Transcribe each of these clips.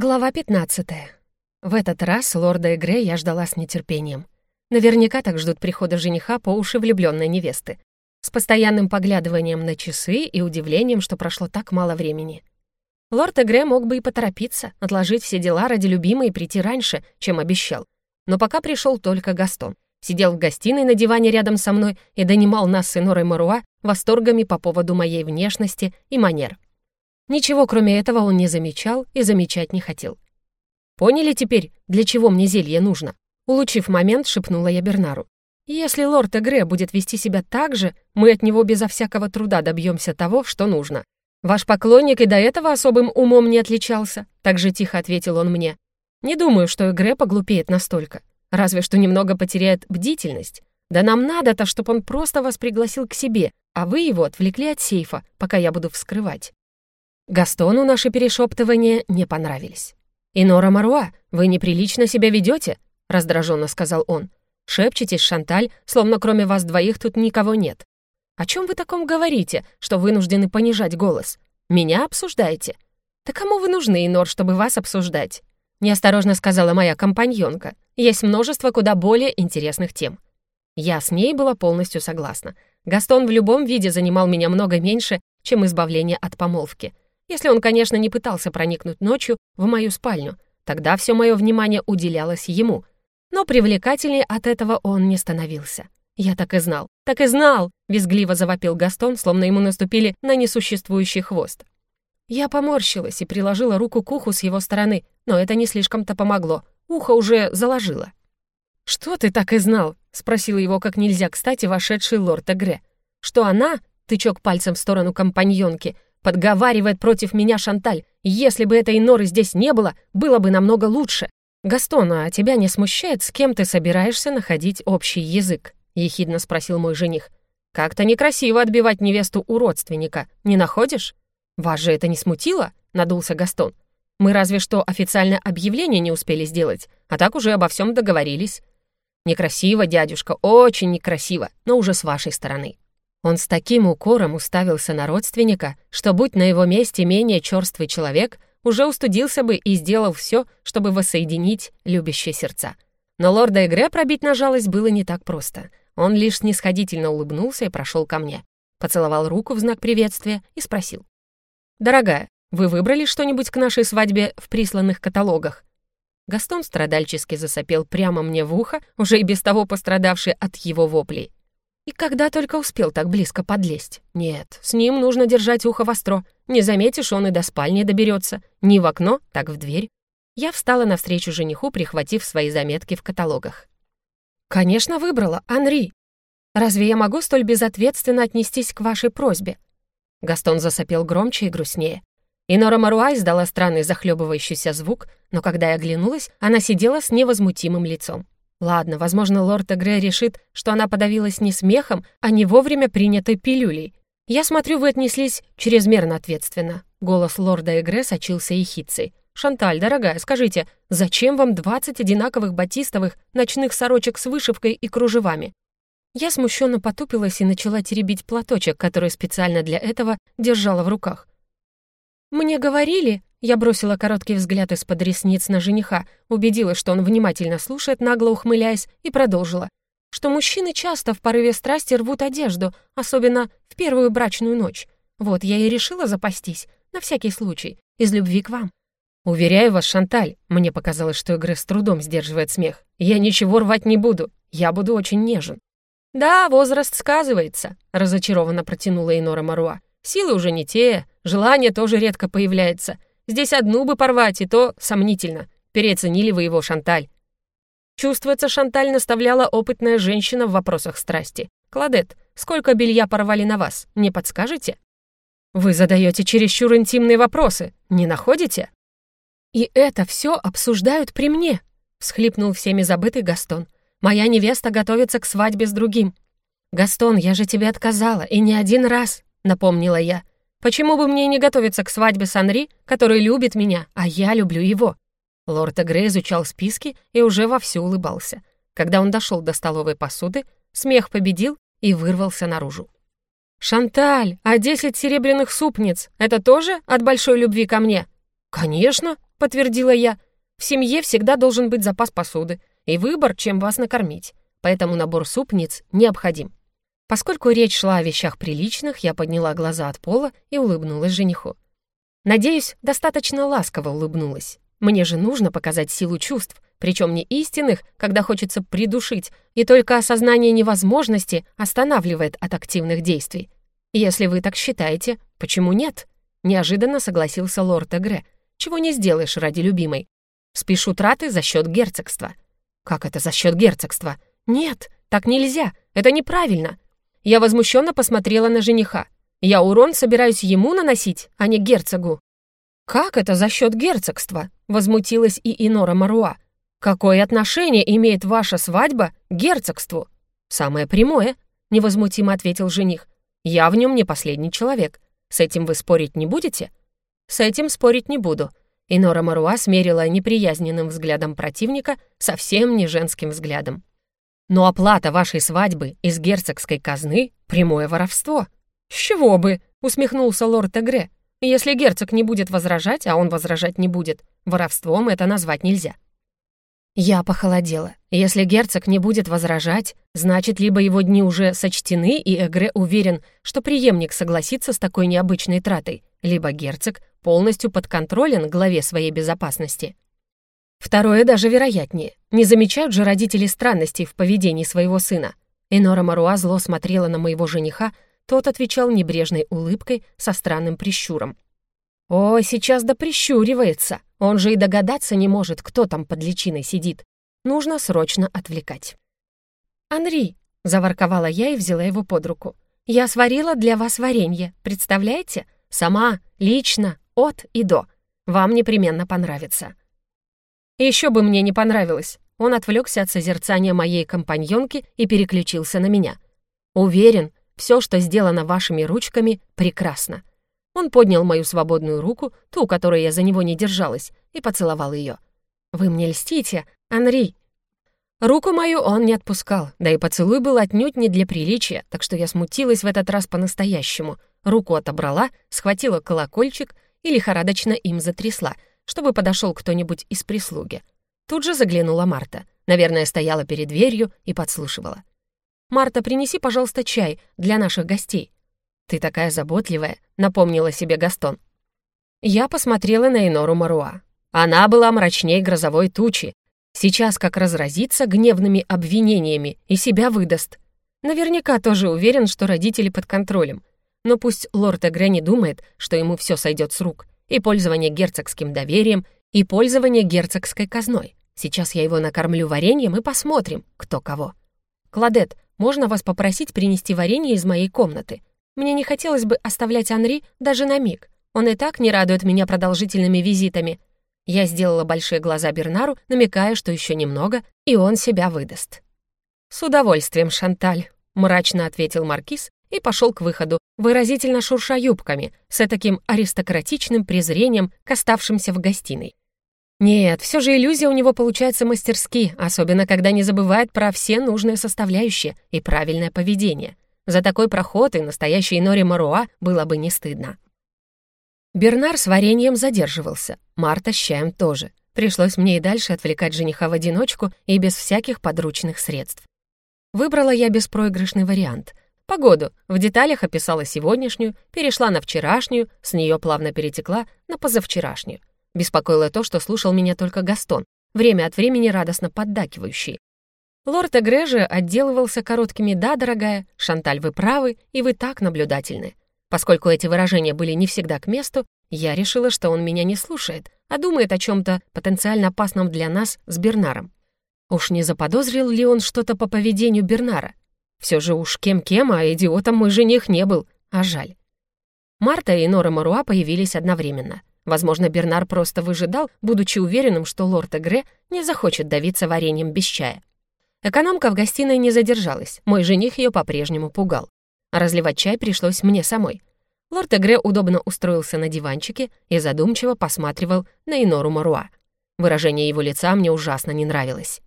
Глава 15. В этот раз лорда Игре я ждала с нетерпением. Наверняка так ждут прихода жениха по уши влюбленной невесты. С постоянным поглядыванием на часы и удивлением, что прошло так мало времени. Лорд Эгре мог бы и поторопиться, отложить все дела ради любимой и прийти раньше, чем обещал. Но пока пришел только Гастон. Сидел в гостиной на диване рядом со мной и донимал нас с Инорой Маруа восторгами по поводу моей внешности и манер. Ничего, кроме этого, он не замечал и замечать не хотел. «Поняли теперь, для чего мне зелье нужно?» Улучив момент, шепнула я Бернару. «Если лорд Эгре будет вести себя так же, мы от него безо всякого труда добьемся того, что нужно. Ваш поклонник и до этого особым умом не отличался», так же тихо ответил он мне. «Не думаю, что Эгре поглупеет настолько. Разве что немного потеряет бдительность. Да нам надо-то, чтобы он просто вас пригласил к себе, а вы его отвлекли от сейфа, пока я буду вскрывать». Гастону наши перешептывания не понравились. «Инора Маруа, вы неприлично себя ведете?» — раздраженно сказал он. «Шепчетесь, Шанталь, словно кроме вас двоих тут никого нет. О чем вы таком говорите, что вынуждены понижать голос? Меня обсуждаете? Да кому вы нужны, Инор, чтобы вас обсуждать?» Неосторожно сказала моя компаньонка. «Есть множество куда более интересных тем». Я с ней была полностью согласна. Гастон в любом виде занимал меня много меньше, чем избавление от помолвки — если он, конечно, не пытался проникнуть ночью в мою спальню, тогда все мое внимание уделялось ему. Но привлекательнее от этого он не становился. «Я так и знал, так и знал!» — визгливо завопил Гастон, словно ему наступили на несуществующий хвост. Я поморщилась и приложила руку к уху с его стороны, но это не слишком-то помогло. Ухо уже заложило. «Что ты так и знал?» — спросил его как нельзя кстати вошедший лорд Эгре. «Что она?» — тычок пальцем в сторону компаньонки — Подговаривает против меня Шанталь. Если бы этой норы здесь не было, было бы намного лучше. «Гастон, а тебя не смущает, с кем ты собираешься находить общий язык?» — ехидно спросил мой жених. «Как-то некрасиво отбивать невесту у родственника, не находишь?» «Вас же это не смутило?» — надулся Гастон. «Мы разве что официальное объявление не успели сделать, а так уже обо всем договорились». «Некрасиво, дядюшка, очень некрасиво, но уже с вашей стороны». Он с таким укором уставился на родственника, что, будь на его месте менее черствый человек, уже устудился бы и сделал все, чтобы воссоединить любящие сердца. Но лорда Игре пробить на жалость было не так просто. Он лишь снисходительно улыбнулся и прошел ко мне. Поцеловал руку в знак приветствия и спросил. «Дорогая, вы выбрали что-нибудь к нашей свадьбе в присланных каталогах?» Гастон страдальчески засопел прямо мне в ухо, уже и без того пострадавший от его воплей. И когда только успел так близко подлезть? Нет, с ним нужно держать ухо востро. Не заметишь, он и до спальни доберется. Ни в окно, так в дверь. Я встала навстречу жениху, прихватив свои заметки в каталогах. «Конечно, выбрала, Анри. Разве я могу столь безответственно отнестись к вашей просьбе?» Гастон засопел громче и грустнее. Инора Маруа издала странный захлебывающийся звук, но когда я оглянулась, она сидела с невозмутимым лицом. Ладно, возможно, лорд Эгре решит, что она подавилась не смехом, а не вовремя принятой пилюлей. Я смотрю, вы отнеслись чрезмерно ответственно. Голос лорда Эгре сочился ехицей. «Шанталь, дорогая, скажите, зачем вам 20 одинаковых батистовых ночных сорочек с вышивкой и кружевами?» Я смущенно потупилась и начала теребить платочек, который специально для этого держала в руках. «Мне говорили», я бросила короткий взгляд из-под ресниц на жениха, убедилась, что он внимательно слушает, нагло ухмыляясь, и продолжила, что мужчины часто в порыве страсти рвут одежду, особенно в первую брачную ночь. Вот я и решила запастись, на всякий случай, из любви к вам. «Уверяю вас, Шанталь», мне показалось, что Игры с трудом сдерживает смех, «я ничего рвать не буду, я буду очень нежен». «Да, возраст сказывается», — разочарованно протянула Инора Маруа. «Силы уже не те, желание тоже редко появляется. Здесь одну бы порвать, и то сомнительно. Переоценили вы его, Шанталь. Чувствуется, Шанталь наставляла опытная женщина в вопросах страсти. Кладет, сколько белья порвали на вас, не подскажете? Вы задаете чересчур интимные вопросы, не находите? И это все обсуждают при мне, всхлипнул всеми забытый Гастон. Моя невеста готовится к свадьбе с другим. Гастон, я же тебе отказала, и не один раз, напомнила я. Почему бы мне не готовиться к свадьбе с Анри, который любит меня, а я люблю его?» Лорд Эгре изучал списки и уже вовсю улыбался. Когда он дошел до столовой посуды, смех победил и вырвался наружу. «Шанталь, а десять серебряных супниц — это тоже от большой любви ко мне?» «Конечно!» — подтвердила я. «В семье всегда должен быть запас посуды и выбор, чем вас накормить, поэтому набор супниц необходим». Поскольку речь шла о вещах приличных, я подняла глаза от пола и улыбнулась жениху. Надеюсь, достаточно ласково улыбнулась. Мне же нужно показать силу чувств, причем не истинных, когда хочется придушить, и только осознание невозможности останавливает от активных действий. Если вы так считаете, почему нет? Неожиданно согласился лорд Эгре. Чего не сделаешь ради любимой. Спешу траты за счет герцогства. Как это за счет герцогства? Нет, так нельзя, это неправильно. Я возмущенно посмотрела на жениха. Я урон собираюсь ему наносить, а не герцогу. «Как это за счет герцогства?» — возмутилась и Инора Маруа. «Какое отношение имеет ваша свадьба к герцогству?» «Самое прямое», — невозмутимо ответил жених. «Я в нем не последний человек. С этим вы спорить не будете?» «С этим спорить не буду». Инора Маруа смерила неприязненным взглядом противника совсем не женским взглядом. «Но оплата вашей свадьбы из герцогской казны — прямое воровство». «С чего бы?» — усмехнулся лорд Эгре. «Если герцог не будет возражать, а он возражать не будет, воровством это назвать нельзя». Я похолодела. Если герцог не будет возражать, значит, либо его дни уже сочтены, и Эгре уверен, что преемник согласится с такой необычной тратой, либо герцог полностью подконтролен главе своей безопасности. Второе даже вероятнее. Не замечают же родители странностей в поведении своего сына. Энора Маруа зло смотрела на моего жениха, тот отвечал небрежной улыбкой со странным прищуром. «О, сейчас да прищуривается!» Он же и догадаться не может, кто там под личиной сидит. Нужно срочно отвлекать. «Анри», — заворковала я и взяла его под руку, «я сварила для вас варенье, представляете? Сама, лично, от и до. Вам непременно понравится». Еще бы мне не понравилось. Он отвлекся от созерцания моей компаньонки и переключился на меня. «Уверен, все, что сделано вашими ручками, прекрасно. Он поднял мою свободную руку, ту, которой я за него не держалась, и поцеловал ее. «Вы мне льстите, Анри!» Руку мою он не отпускал, да и поцелуй был отнюдь не для приличия, так что я смутилась в этот раз по-настоящему. Руку отобрала, схватила колокольчик и лихорадочно им затрясла, чтобы подошел кто-нибудь из прислуги. Тут же заглянула Марта. Наверное, стояла перед дверью и подслушивала. «Марта, принеси, пожалуйста, чай для наших гостей», «Ты такая заботливая», — напомнила себе Гастон. Я посмотрела на Инору Маруа. Она была мрачней грозовой тучи. Сейчас как разразится гневными обвинениями и себя выдаст. Наверняка тоже уверен, что родители под контролем. Но пусть лорд Эгре не думает, что ему все сойдет с рук. И пользование герцогским доверием, и пользование герцогской казной. Сейчас я его накормлю вареньем и посмотрим, кто кого. «Кладет, можно вас попросить принести варенье из моей комнаты?» Мне не хотелось бы оставлять Анри даже на миг. Он и так не радует меня продолжительными визитами. Я сделала большие глаза Бернару, намекая, что еще немного, и он себя выдаст. «С удовольствием, Шанталь», — мрачно ответил Маркиз и пошел к выходу, выразительно шурша юбками, с таким аристократичным презрением к оставшимся в гостиной. Нет, все же иллюзия у него получается мастерски, особенно когда не забывает про все нужные составляющие и правильное поведение — за такой проход и настоящей Нори Маруа было бы не стыдно. Бернар с вареньем задерживался, Марта с чаем тоже. Пришлось мне и дальше отвлекать жениха в одиночку и без всяких подручных средств. Выбрала я беспроигрышный вариант. Погоду в деталях описала сегодняшнюю, перешла на вчерашнюю, с нее плавно перетекла на позавчерашнюю. Беспокоило то, что слушал меня только Гастон, время от времени радостно поддакивающий, Лорд Эгре отделывался короткими «да, дорогая», «Шанталь, вы правы, и вы так наблюдательны». Поскольку эти выражения были не всегда к месту, я решила, что он меня не слушает, а думает о чем то потенциально опасном для нас с Бернаром. Уж не заподозрил ли он что-то по поведению Бернара? Все же уж кем-кем, а идиотом мой жених не был, а жаль. Марта и Нора Маруа появились одновременно. Возможно, Бернар просто выжидал, будучи уверенным, что лорд Эгре не захочет давиться вареньем без чая. Экономка в гостиной не задержалась, мой жених ее по-прежнему пугал. разливать чай пришлось мне самой. Лорд Эгре удобно устроился на диванчике и задумчиво посматривал на Инору Маруа. Выражение его лица мне ужасно не нравилось.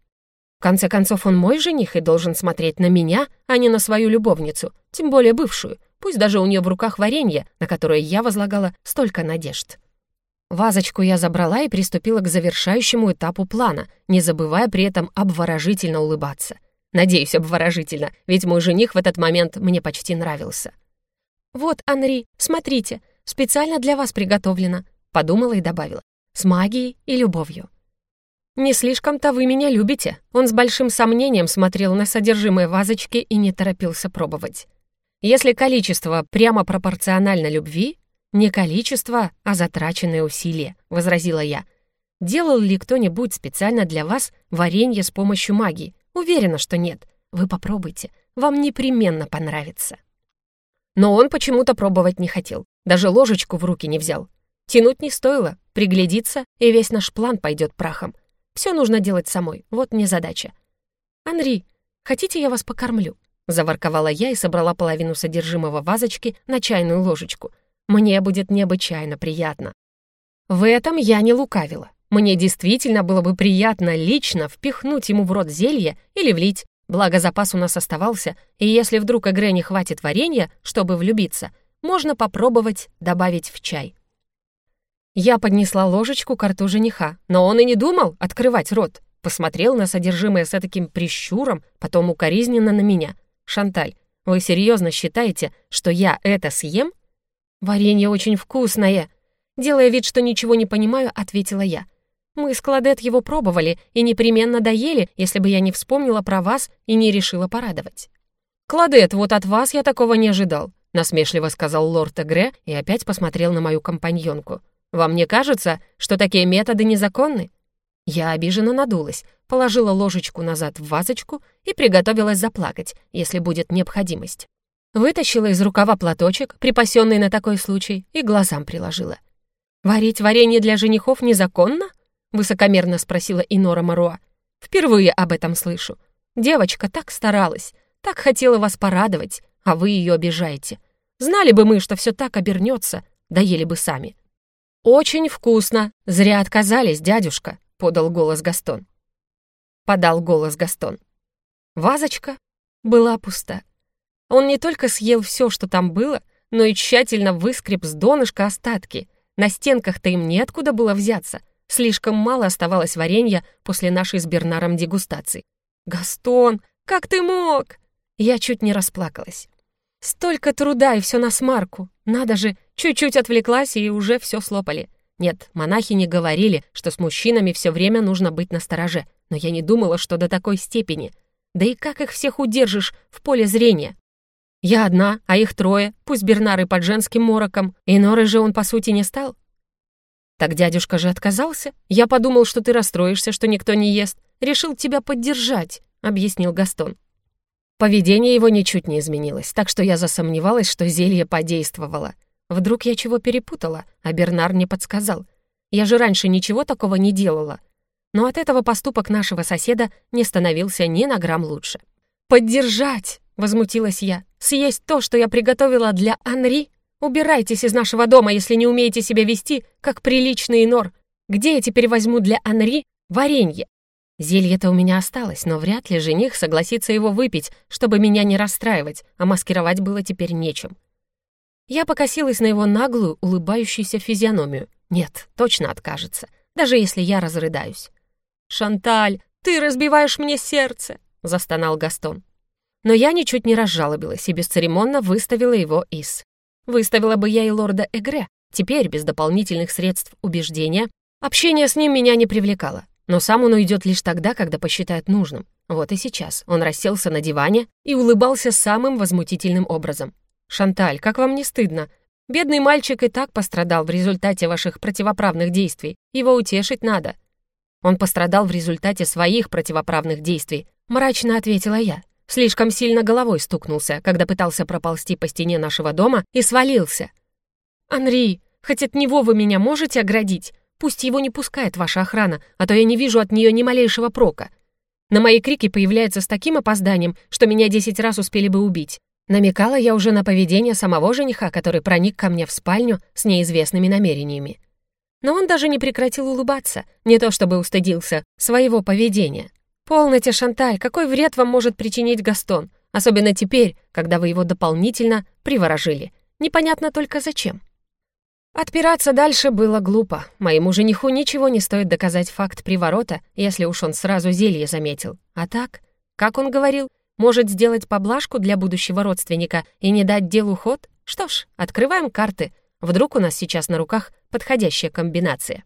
В конце концов, он мой жених и должен смотреть на меня, а не на свою любовницу, тем более бывшую, пусть даже у нее в руках варенье, на которое я возлагала столько надежд. Вазочку я забрала и приступила к завершающему этапу плана, не забывая при этом обворожительно улыбаться. Надеюсь, обворожительно, ведь мой жених в этот момент мне почти нравился. «Вот, Анри, смотрите, специально для вас приготовлено», — подумала и добавила. «С магией и любовью». «Не слишком-то вы меня любите». Он с большим сомнением смотрел на содержимое вазочки и не торопился пробовать. «Если количество прямо пропорционально любви, «Не количество, а затраченные усилия», — возразила я. «Делал ли кто-нибудь специально для вас варенье с помощью магии? Уверена, что нет. Вы попробуйте, вам непременно понравится». Но он почему-то пробовать не хотел, даже ложечку в руки не взял. Тянуть не стоило, приглядиться, и весь наш план пойдет прахом. Все нужно делать самой, вот не задача. «Анри, хотите, я вас покормлю?» Заворковала я и собрала половину содержимого вазочки на чайную ложечку — мне будет необычайно приятно. В этом я не лукавила. Мне действительно было бы приятно лично впихнуть ему в рот зелье или влить, благо запас у нас оставался, и если вдруг игре не хватит варенья, чтобы влюбиться, можно попробовать добавить в чай. Я поднесла ложечку к рту жениха, но он и не думал открывать рот. Посмотрел на содержимое с таким прищуром, потом укоризненно на меня. «Шанталь, вы серьезно считаете, что я это съем?» «Варенье очень вкусное!» Делая вид, что ничего не понимаю, ответила я. «Мы с Кладет его пробовали и непременно доели, если бы я не вспомнила про вас и не решила порадовать». «Кладет, вот от вас я такого не ожидал», насмешливо сказал лорд Эгре и опять посмотрел на мою компаньонку. «Вам не кажется, что такие методы незаконны?» Я обиженно надулась, положила ложечку назад в вазочку и приготовилась заплакать, если будет необходимость. Вытащила из рукава платочек, припасенный на такой случай, и глазам приложила. «Варить варенье для женихов незаконно?» — высокомерно спросила Инора Маруа. «Впервые об этом слышу. Девочка так старалась, так хотела вас порадовать, а вы ее обижаете. Знали бы мы, что все так обернется, доели бы сами». «Очень вкусно! Зря отказались, дядюшка!» — подал голос Гастон. Подал голос Гастон. Вазочка была пуста. Он не только съел все, что там было, но и тщательно выскреб с донышка остатки. На стенках-то им неоткуда было взяться. Слишком мало оставалось варенья после нашей с Бернаром дегустации. «Гастон, как ты мог?» Я чуть не расплакалась. Столько труда и все на смарку. Надо же, чуть-чуть отвлеклась и уже все слопали. Нет, монахи не говорили, что с мужчинами все время нужно быть настороже, но я не думала, что до такой степени. Да и как их всех удержишь в поле зрения? Я одна, а их трое, пусть Бернар и под женским мороком, и Норой же он, по сути, не стал. Так дядюшка же отказался. Я подумал, что ты расстроишься, что никто не ест. Решил тебя поддержать, объяснил Гастон. Поведение его ничуть не изменилось, так что я засомневалась, что зелье подействовало. Вдруг я чего перепутала, а Бернар не подсказал. Я же раньше ничего такого не делала. Но от этого поступок нашего соседа не становился ни на грамм лучше. «Поддержать!» — возмутилась я. «Съесть то, что я приготовила для Анри? Убирайтесь из нашего дома, если не умеете себя вести, как приличный нор. Где я теперь возьму для Анри варенье?» Зелье-то у меня осталось, но вряд ли жених согласится его выпить, чтобы меня не расстраивать, а маскировать было теперь нечем. Я покосилась на его наглую, улыбающуюся физиономию. Нет, точно откажется, даже если я разрыдаюсь. «Шанталь, ты разбиваешь мне сердце!» — застонал Гастон. Но я ничуть не разжалобилась и бесцеремонно выставила его из. Выставила бы я и лорда Эгре. Теперь, без дополнительных средств убеждения, общение с ним меня не привлекало. Но сам он уйдет лишь тогда, когда посчитает нужным. Вот и сейчас он расселся на диване и улыбался самым возмутительным образом. «Шанталь, как вам не стыдно? Бедный мальчик и так пострадал в результате ваших противоправных действий. Его утешить надо». «Он пострадал в результате своих противоправных действий», мрачно ответила я. Слишком сильно головой стукнулся, когда пытался проползти по стене нашего дома и свалился. «Анри, хоть от него вы меня можете оградить? Пусть его не пускает ваша охрана, а то я не вижу от нее ни малейшего прока. На мои крики появляется с таким опозданием, что меня десять раз успели бы убить. Намекала я уже на поведение самого жениха, который проник ко мне в спальню с неизвестными намерениями. Но он даже не прекратил улыбаться, не то чтобы устыдился своего поведения. «Полноте, Шанталь, какой вред вам может причинить Гастон? Особенно теперь, когда вы его дополнительно приворожили. Непонятно только зачем». Отпираться дальше было глупо. Моему жениху ничего не стоит доказать факт приворота, если уж он сразу зелье заметил. А так, как он говорил, может сделать поблажку для будущего родственника и не дать делу ход? Что ж, открываем карты. Вдруг у нас сейчас на руках подходящая комбинация.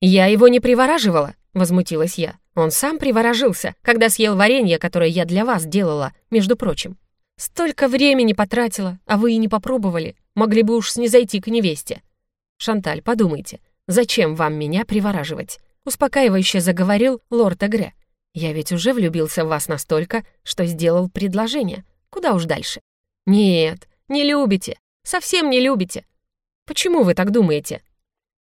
«Я его не привораживала», — возмутилась я. «Он сам приворожился, когда съел варенье, которое я для вас делала, между прочим. Столько времени потратила, а вы и не попробовали. Могли бы уж снизойти к невесте. «Шанталь, подумайте, зачем вам меня привораживать?» Успокаивающе заговорил лорд Эгре. «Я ведь уже влюбился в вас настолько, что сделал предложение. Куда уж дальше?» «Нет, не любите. Совсем не любите. Почему вы так думаете?»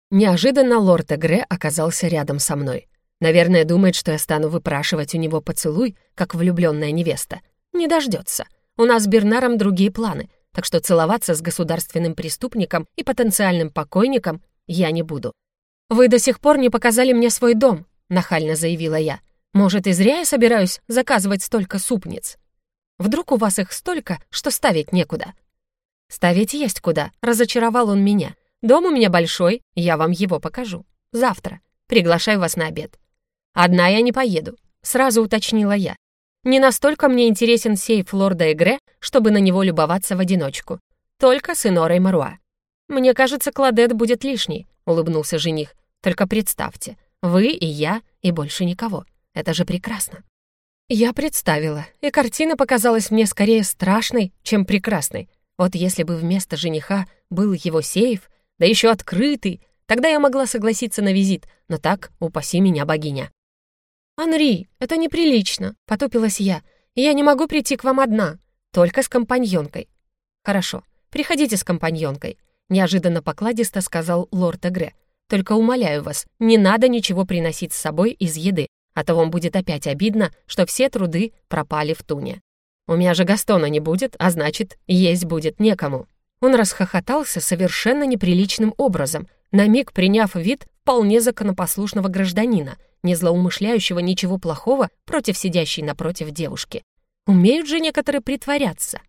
Неожиданно лорд Эгре оказался рядом со мной. Наверное, думает, что я стану выпрашивать у него поцелуй, как влюбленная невеста. Не дождется. У нас с Бернаром другие планы — так что целоваться с государственным преступником и потенциальным покойником я не буду. «Вы до сих пор не показали мне свой дом», — нахально заявила я. «Может, и зря я собираюсь заказывать столько супниц? Вдруг у вас их столько, что ставить некуда?» «Ставить есть куда», — разочаровал он меня. «Дом у меня большой, я вам его покажу. Завтра. Приглашаю вас на обед». «Одна я не поеду», — сразу уточнила я. Не настолько мне интересен сейф лорда Эгре, чтобы на него любоваться в одиночку. Только с Инорой Маруа. «Мне кажется, Кладет будет лишний», — улыбнулся жених. «Только представьте, вы и я, и больше никого. Это же прекрасно». Я представила, и картина показалась мне скорее страшной, чем прекрасной. Вот если бы вместо жениха был его сейф, да еще открытый, тогда я могла согласиться на визит, но так, упаси меня, богиня. «Анри, это неприлично», — потупилась я. «Я не могу прийти к вам одна, только с компаньонкой». «Хорошо, приходите с компаньонкой», — неожиданно покладисто сказал лорд Эгре. «Только умоляю вас, не надо ничего приносить с собой из еды, а то вам будет опять обидно, что все труды пропали в туне. У меня же Гастона не будет, а значит, есть будет некому». Он расхохотался совершенно неприличным образом, на миг приняв вид вполне законопослушного гражданина — не злоумышляющего ничего плохого против сидящей напротив девушки. Умеют же некоторые притворяться.